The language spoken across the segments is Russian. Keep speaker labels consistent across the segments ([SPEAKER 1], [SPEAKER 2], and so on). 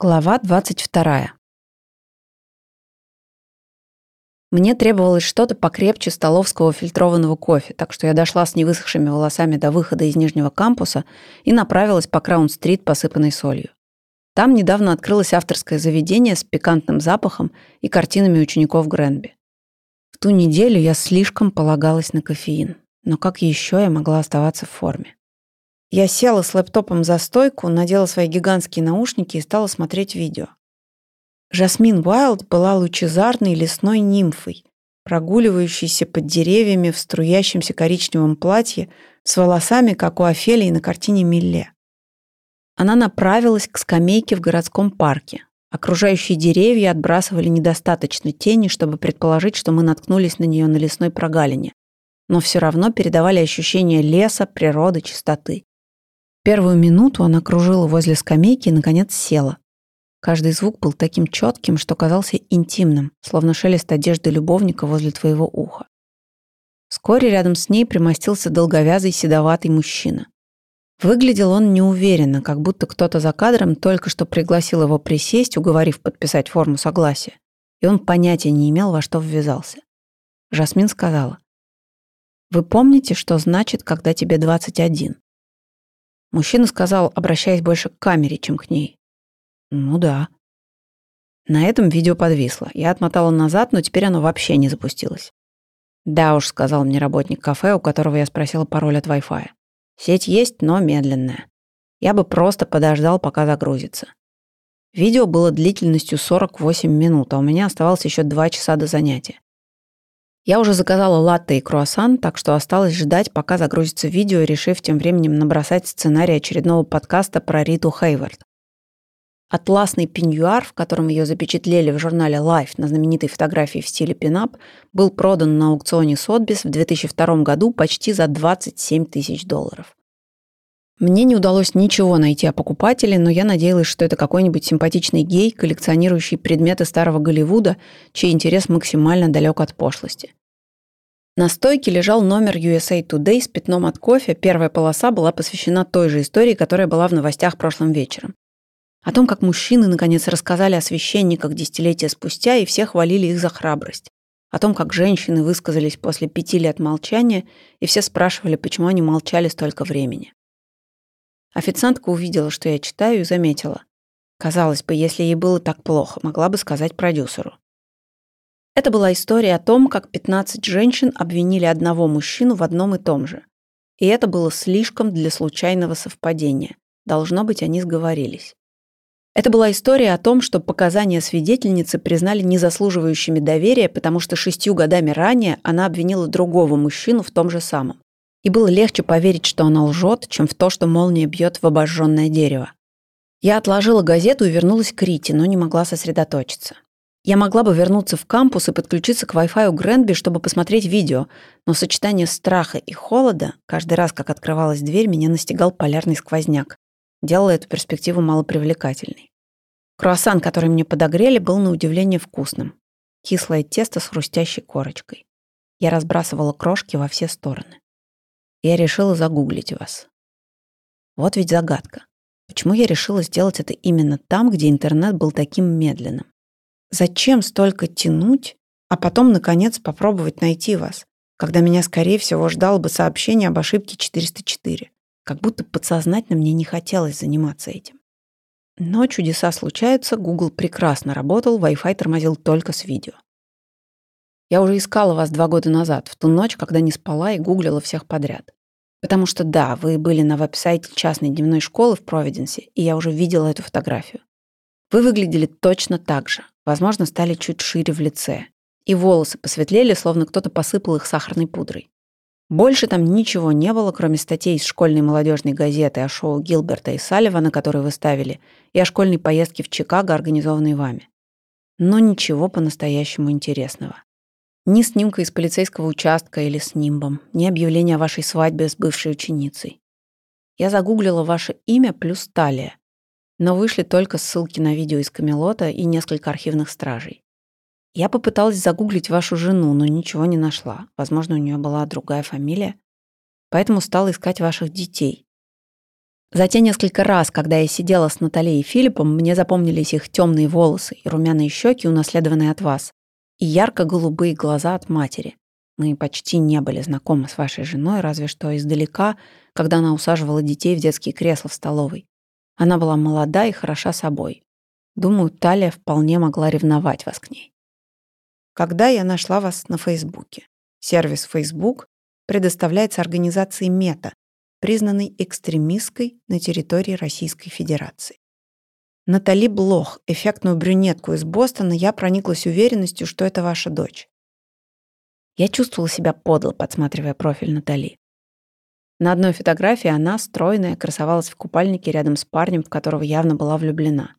[SPEAKER 1] Глава 22. Мне требовалось что-то покрепче столовского фильтрованного кофе, так что я дошла с невысохшими волосами до выхода из нижнего кампуса и направилась по Краун-стрит, посыпанной солью. Там недавно открылось авторское заведение с пикантным запахом и картинами учеников Гренби. В ту неделю я слишком полагалась на кофеин. Но как еще я могла оставаться в форме? Я села с лэптопом за стойку, надела свои гигантские наушники и стала смотреть видео. Жасмин Уайлд была лучезарной лесной нимфой, прогуливающейся под деревьями в струящемся коричневом платье с волосами, как у Офелии на картине Милле. Она направилась к скамейке в городском парке. Окружающие деревья отбрасывали недостаточно тени, чтобы предположить, что мы наткнулись на нее на лесной прогалине, но все равно передавали ощущение леса, природы, чистоты. Первую минуту она кружила возле скамейки и, наконец, села. Каждый звук был таким четким, что казался интимным, словно шелест одежды любовника возле твоего уха. Вскоре рядом с ней примостился долговязый седоватый мужчина. Выглядел он неуверенно, как будто кто-то за кадром только что пригласил его присесть, уговорив подписать форму согласия, и он понятия не имел, во что ввязался. Жасмин сказала, «Вы помните, что значит, когда тебе 21?» Мужчина сказал, обращаясь больше к камере, чем к ней. Ну да. На этом видео подвисло. Я отмотала назад, но теперь оно вообще не запустилось. Да уж, сказал мне работник кафе, у которого я спросила пароль от Wi-Fi. Сеть есть, но медленная. Я бы просто подождал, пока загрузится. Видео было длительностью 48 минут, а у меня оставалось еще 2 часа до занятия. Я уже заказала латте и круассан, так что осталось ждать, пока загрузится видео, решив тем временем набросать сценарий очередного подкаста про Риту Хейвард. Атласный пеньюар, в котором ее запечатлели в журнале Life на знаменитой фотографии в стиле пинап, был продан на аукционе Сотбис в 2002 году почти за 27 тысяч долларов. Мне не удалось ничего найти о покупателе, но я надеялась, что это какой-нибудь симпатичный гей, коллекционирующий предметы старого Голливуда, чей интерес максимально далек от пошлости. На стойке лежал номер USA Today с пятном от кофе. Первая полоса была посвящена той же истории, которая была в новостях прошлым вечером. О том, как мужчины наконец рассказали о священниках десятилетия спустя и все хвалили их за храбрость. О том, как женщины высказались после пяти лет молчания, и все спрашивали, почему они молчали столько времени. Официантка увидела, что я читаю, и заметила. Казалось бы, если ей было так плохо, могла бы сказать продюсеру. Это была история о том, как 15 женщин обвинили одного мужчину в одном и том же. И это было слишком для случайного совпадения. Должно быть, они сговорились. Это была история о том, что показания свидетельницы признали незаслуживающими доверия, потому что шестью годами ранее она обвинила другого мужчину в том же самом. И было легче поверить, что она лжет, чем в то, что молния бьет в обожженное дерево. Я отложила газету и вернулась к Рите, но не могла сосредоточиться. Я могла бы вернуться в кампус и подключиться к Wi-Fi у Гренби, чтобы посмотреть видео, но сочетание страха и холода, каждый раз, как открывалась дверь, меня настигал полярный сквозняк. Делало эту перспективу малопривлекательной. Круассан, который мне подогрели, был на удивление вкусным. Кислое тесто с хрустящей корочкой. Я разбрасывала крошки во все стороны. Я решила загуглить вас. Вот ведь загадка. Почему я решила сделать это именно там, где интернет был таким медленным? Зачем столько тянуть, а потом, наконец, попробовать найти вас, когда меня, скорее всего, ждало бы сообщение об ошибке 404? Как будто подсознательно мне не хотелось заниматься этим. Но чудеса случаются, Google прекрасно работал, Wi-Fi тормозил только с видео. Я уже искала вас два года назад, в ту ночь, когда не спала и гуглила всех подряд. Потому что да, вы были на веб-сайте частной дневной школы в Провиденсе, и я уже видела эту фотографию. Вы выглядели точно так же, возможно, стали чуть шире в лице. И волосы посветлели, словно кто-то посыпал их сахарной пудрой. Больше там ничего не было, кроме статей из школьной молодежной газеты о шоу Гилберта и Салливана, которые вы ставили, и о школьной поездке в Чикаго, организованной вами. Но ничего по-настоящему интересного. Ни снимка из полицейского участка или с нимбом, ни объявления о вашей свадьбе с бывшей ученицей. Я загуглила ваше имя плюс талия, но вышли только ссылки на видео из Камелота и несколько архивных стражей. Я попыталась загуглить вашу жену, но ничего не нашла. Возможно, у нее была другая фамилия. Поэтому стала искать ваших детей. За те несколько раз, когда я сидела с Натальей и Филиппом, мне запомнились их темные волосы и румяные щеки, унаследованные от вас, и ярко-голубые глаза от матери. Мы почти не были знакомы с вашей женой, разве что издалека, когда она усаживала детей в детские кресла в столовой. Она была молода и хороша собой. Думаю, Талия вполне могла ревновать вас к ней. Когда я нашла вас на Фейсбуке? Сервис Facebook предоставляется организацией Мета, признанной экстремистской на территории Российской Федерации. Натали Блох, эффектную брюнетку из Бостона, я прониклась уверенностью, что это ваша дочь. Я чувствовала себя подло, подсматривая профиль Натали. На одной фотографии она, стройная, красовалась в купальнике рядом с парнем, в которого явно была влюблена.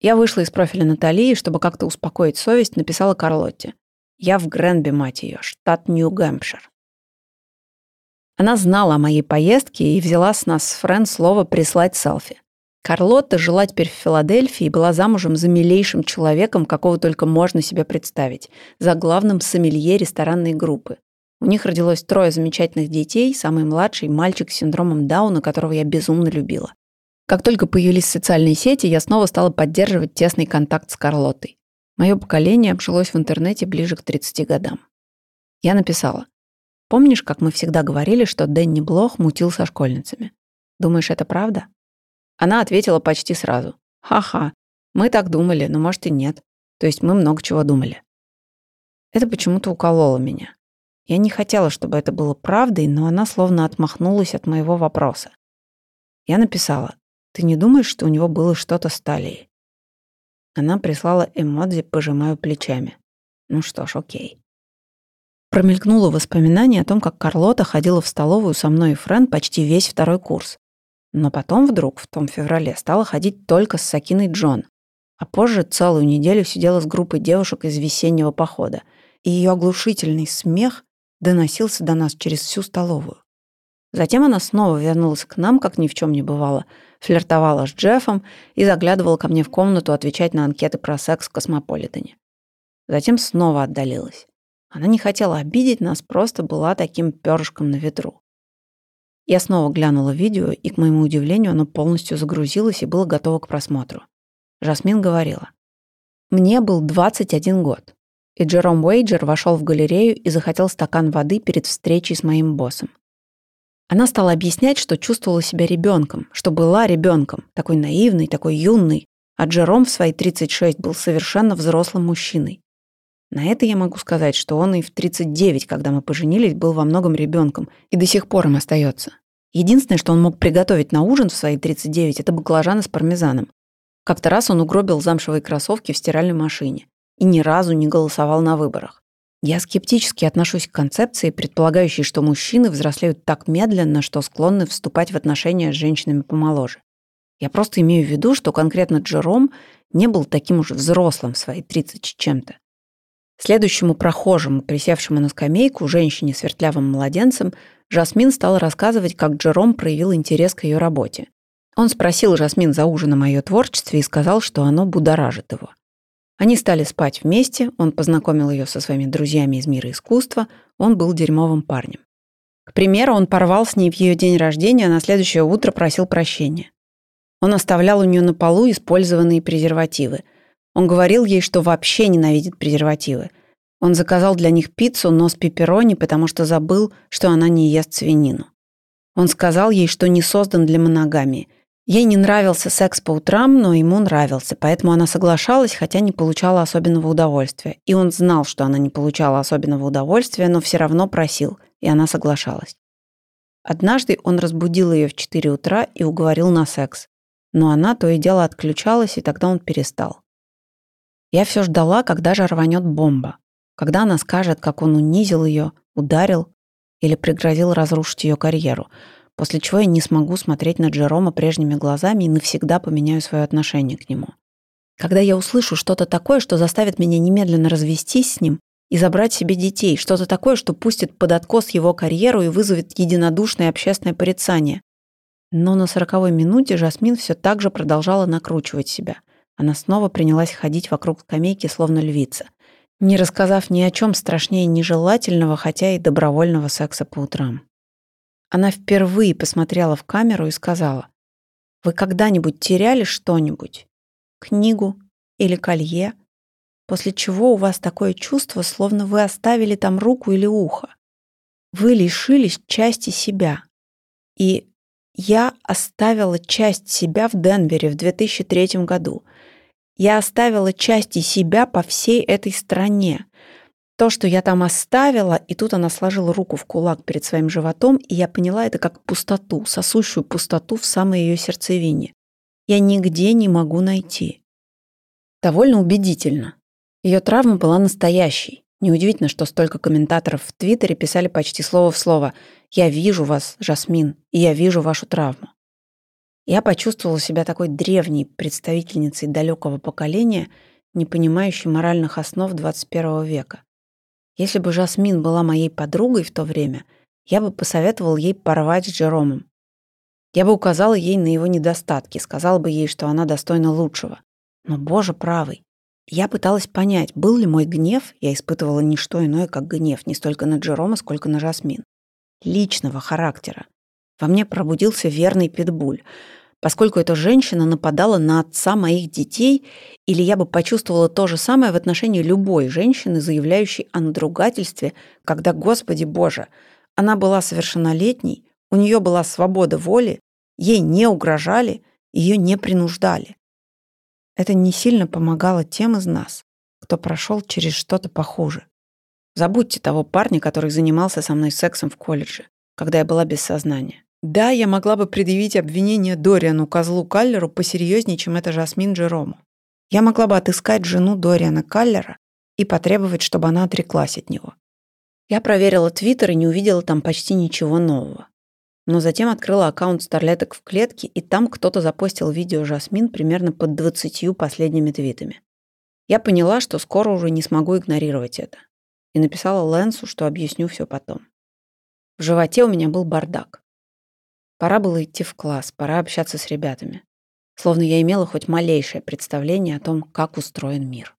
[SPEAKER 1] Я вышла из профиля Натали и, чтобы как-то успокоить совесть, написала Карлотте. Я в Гренби, мать ее, штат Нью-Гэмпшир. Она знала о моей поездке и взяла с нас с Френ слово прислать селфи. Карлотта жила теперь в Филадельфии и была замужем за милейшим человеком, какого только можно себе представить, за главным сомелье ресторанной группы. У них родилось трое замечательных детей, самый младший – мальчик с синдромом Дауна, которого я безумно любила. Как только появились социальные сети, я снова стала поддерживать тесный контакт с Карлоттой. Мое поколение обжилось в интернете ближе к 30 годам. Я написала – Помнишь, как мы всегда говорили, что Дэнни Блох мутил со школьницами? Думаешь, это правда? Она ответила почти сразу. Ха-ха, мы так думали, но может и нет. То есть мы много чего думали. Это почему-то укололо меня. Я не хотела, чтобы это было правдой, но она словно отмахнулась от моего вопроса. Я написала, ты не думаешь, что у него было что-то с талией? Она прислала эмодзи «пожимаю плечами». Ну что ж, окей. Промелькнуло воспоминание о том, как Карлота ходила в столовую со мной и Френ почти весь второй курс. Но потом вдруг, в том феврале, стала ходить только с Сакиной Джон. А позже целую неделю сидела с группой девушек из весеннего похода. И ее оглушительный смех доносился до нас через всю столовую. Затем она снова вернулась к нам, как ни в чем не бывало, флиртовала с Джеффом и заглядывала ко мне в комнату отвечать на анкеты про секс в Космополитене. Затем снова отдалилась. Она не хотела обидеть нас, просто была таким перышком на ветру. Я снова глянула видео, и, к моему удивлению, оно полностью загрузилось и было готово к просмотру. Жасмин говорила. «Мне был 21 год, и Джером Уэйджер вошел в галерею и захотел стакан воды перед встречей с моим боссом. Она стала объяснять, что чувствовала себя ребенком, что была ребенком, такой наивный, такой юный, а Джером в свои 36 был совершенно взрослым мужчиной. На это я могу сказать, что он и в 39, когда мы поженились, был во многом ребенком и до сих пор им остается. Единственное, что он мог приготовить на ужин в свои 39, это баклажаны с пармезаном. Как-то раз он угробил замшевые кроссовки в стиральной машине и ни разу не голосовал на выборах. Я скептически отношусь к концепции, предполагающей, что мужчины взрослеют так медленно, что склонны вступать в отношения с женщинами помоложе. Я просто имею в виду, что конкретно Джером не был таким уж взрослым в свои 30 с чем-то. Следующему прохожему, присевшему на скамейку, женщине с вертлявым младенцем, Жасмин стала рассказывать, как Джером проявил интерес к ее работе. Он спросил Жасмин за ужином о ее творчестве и сказал, что оно будоражит его. Они стали спать вместе, он познакомил ее со своими друзьями из мира искусства, он был дерьмовым парнем. К примеру, он порвал с ней в ее день рождения, а на следующее утро просил прощения. Он оставлял у нее на полу использованные презервативы – он говорил ей, что вообще ненавидит презервативы. Он заказал для них пиццу, но с пепперони, потому что забыл, что она не ест свинину. Он сказал ей, что не создан для моногамии. Ей не нравился секс по утрам, но ему нравился, поэтому она соглашалась, хотя не получала особенного удовольствия. И он знал, что она не получала особенного удовольствия, но все равно просил, и она соглашалась. Однажды он разбудил ее в 4 утра и уговорил на секс. Но она то и дело отключалась, и тогда он перестал. Я все ждала, когда же рванет бомба. Когда она скажет, как он унизил ее, ударил или пригрозил разрушить ее карьеру, после чего я не смогу смотреть на Джерома прежними глазами и навсегда поменяю свое отношение к нему. Когда я услышу что-то такое, что заставит меня немедленно развестись с ним и забрать себе детей, что-то такое, что пустит под откос его карьеру и вызовет единодушное общественное порицание. Но на сороковой минуте Жасмин все так же продолжала накручивать себя. Она снова принялась ходить вокруг скамейки, словно львица, не рассказав ни о чем страшнее нежелательного, хотя и добровольного секса по утрам. Она впервые посмотрела в камеру и сказала, Вы когда-нибудь теряли что-нибудь? Книгу или колье? После чего у вас такое чувство, словно вы оставили там руку или ухо. Вы лишились части себя. И я оставила часть себя в Денвере в 2003 году. Я оставила части себя по всей этой стране. То, что я там оставила, и тут она сложила руку в кулак перед своим животом, и я поняла это как пустоту, сосущую пустоту в самой ее сердцевине. Я нигде не могу найти. Довольно убедительно. Ее травма была настоящей. Неудивительно, что столько комментаторов в Твиттере писали почти слово в слово «Я вижу вас, Жасмин, и я вижу вашу травму». Я почувствовала себя такой древней представительницей далекого поколения, не понимающей моральных основ 21 века. Если бы Жасмин была моей подругой в то время, я бы посоветовал ей порвать с Джеромом. Я бы указала ей на его недостатки, сказала бы ей, что она достойна лучшего. Но, боже правый, я пыталась понять, был ли мой гнев, я испытывала не что иное, как гнев, не столько на Джерома, сколько на Жасмин. Личного характера. Во мне пробудился верный питбуль — поскольку эта женщина нападала на отца моих детей, или я бы почувствовала то же самое в отношении любой женщины, заявляющей о надругательстве, когда, Господи Боже, она была совершеннолетней, у нее была свобода воли, ей не угрожали, ее не принуждали. Это не сильно помогало тем из нас, кто прошел через что-то похуже. Забудьте того парня, который занимался со мной сексом в колледже, когда я была без сознания. Да, я могла бы предъявить обвинение Дориану Козлу Каллеру посерьезнее, чем это Жасмин Джерому. Я могла бы отыскать жену Дориана Каллера и потребовать, чтобы она отреклась от него. Я проверила Твиттер и не увидела там почти ничего нового. Но затем открыла аккаунт старлеток в клетке, и там кто-то запостил видео Жасмин примерно под 20 последними твитами. Я поняла, что скоро уже не смогу игнорировать это. И написала Лэнсу, что объясню все потом. В животе у меня был бардак. Пора было идти в класс, пора общаться с ребятами. Словно я имела хоть малейшее представление о том, как устроен мир.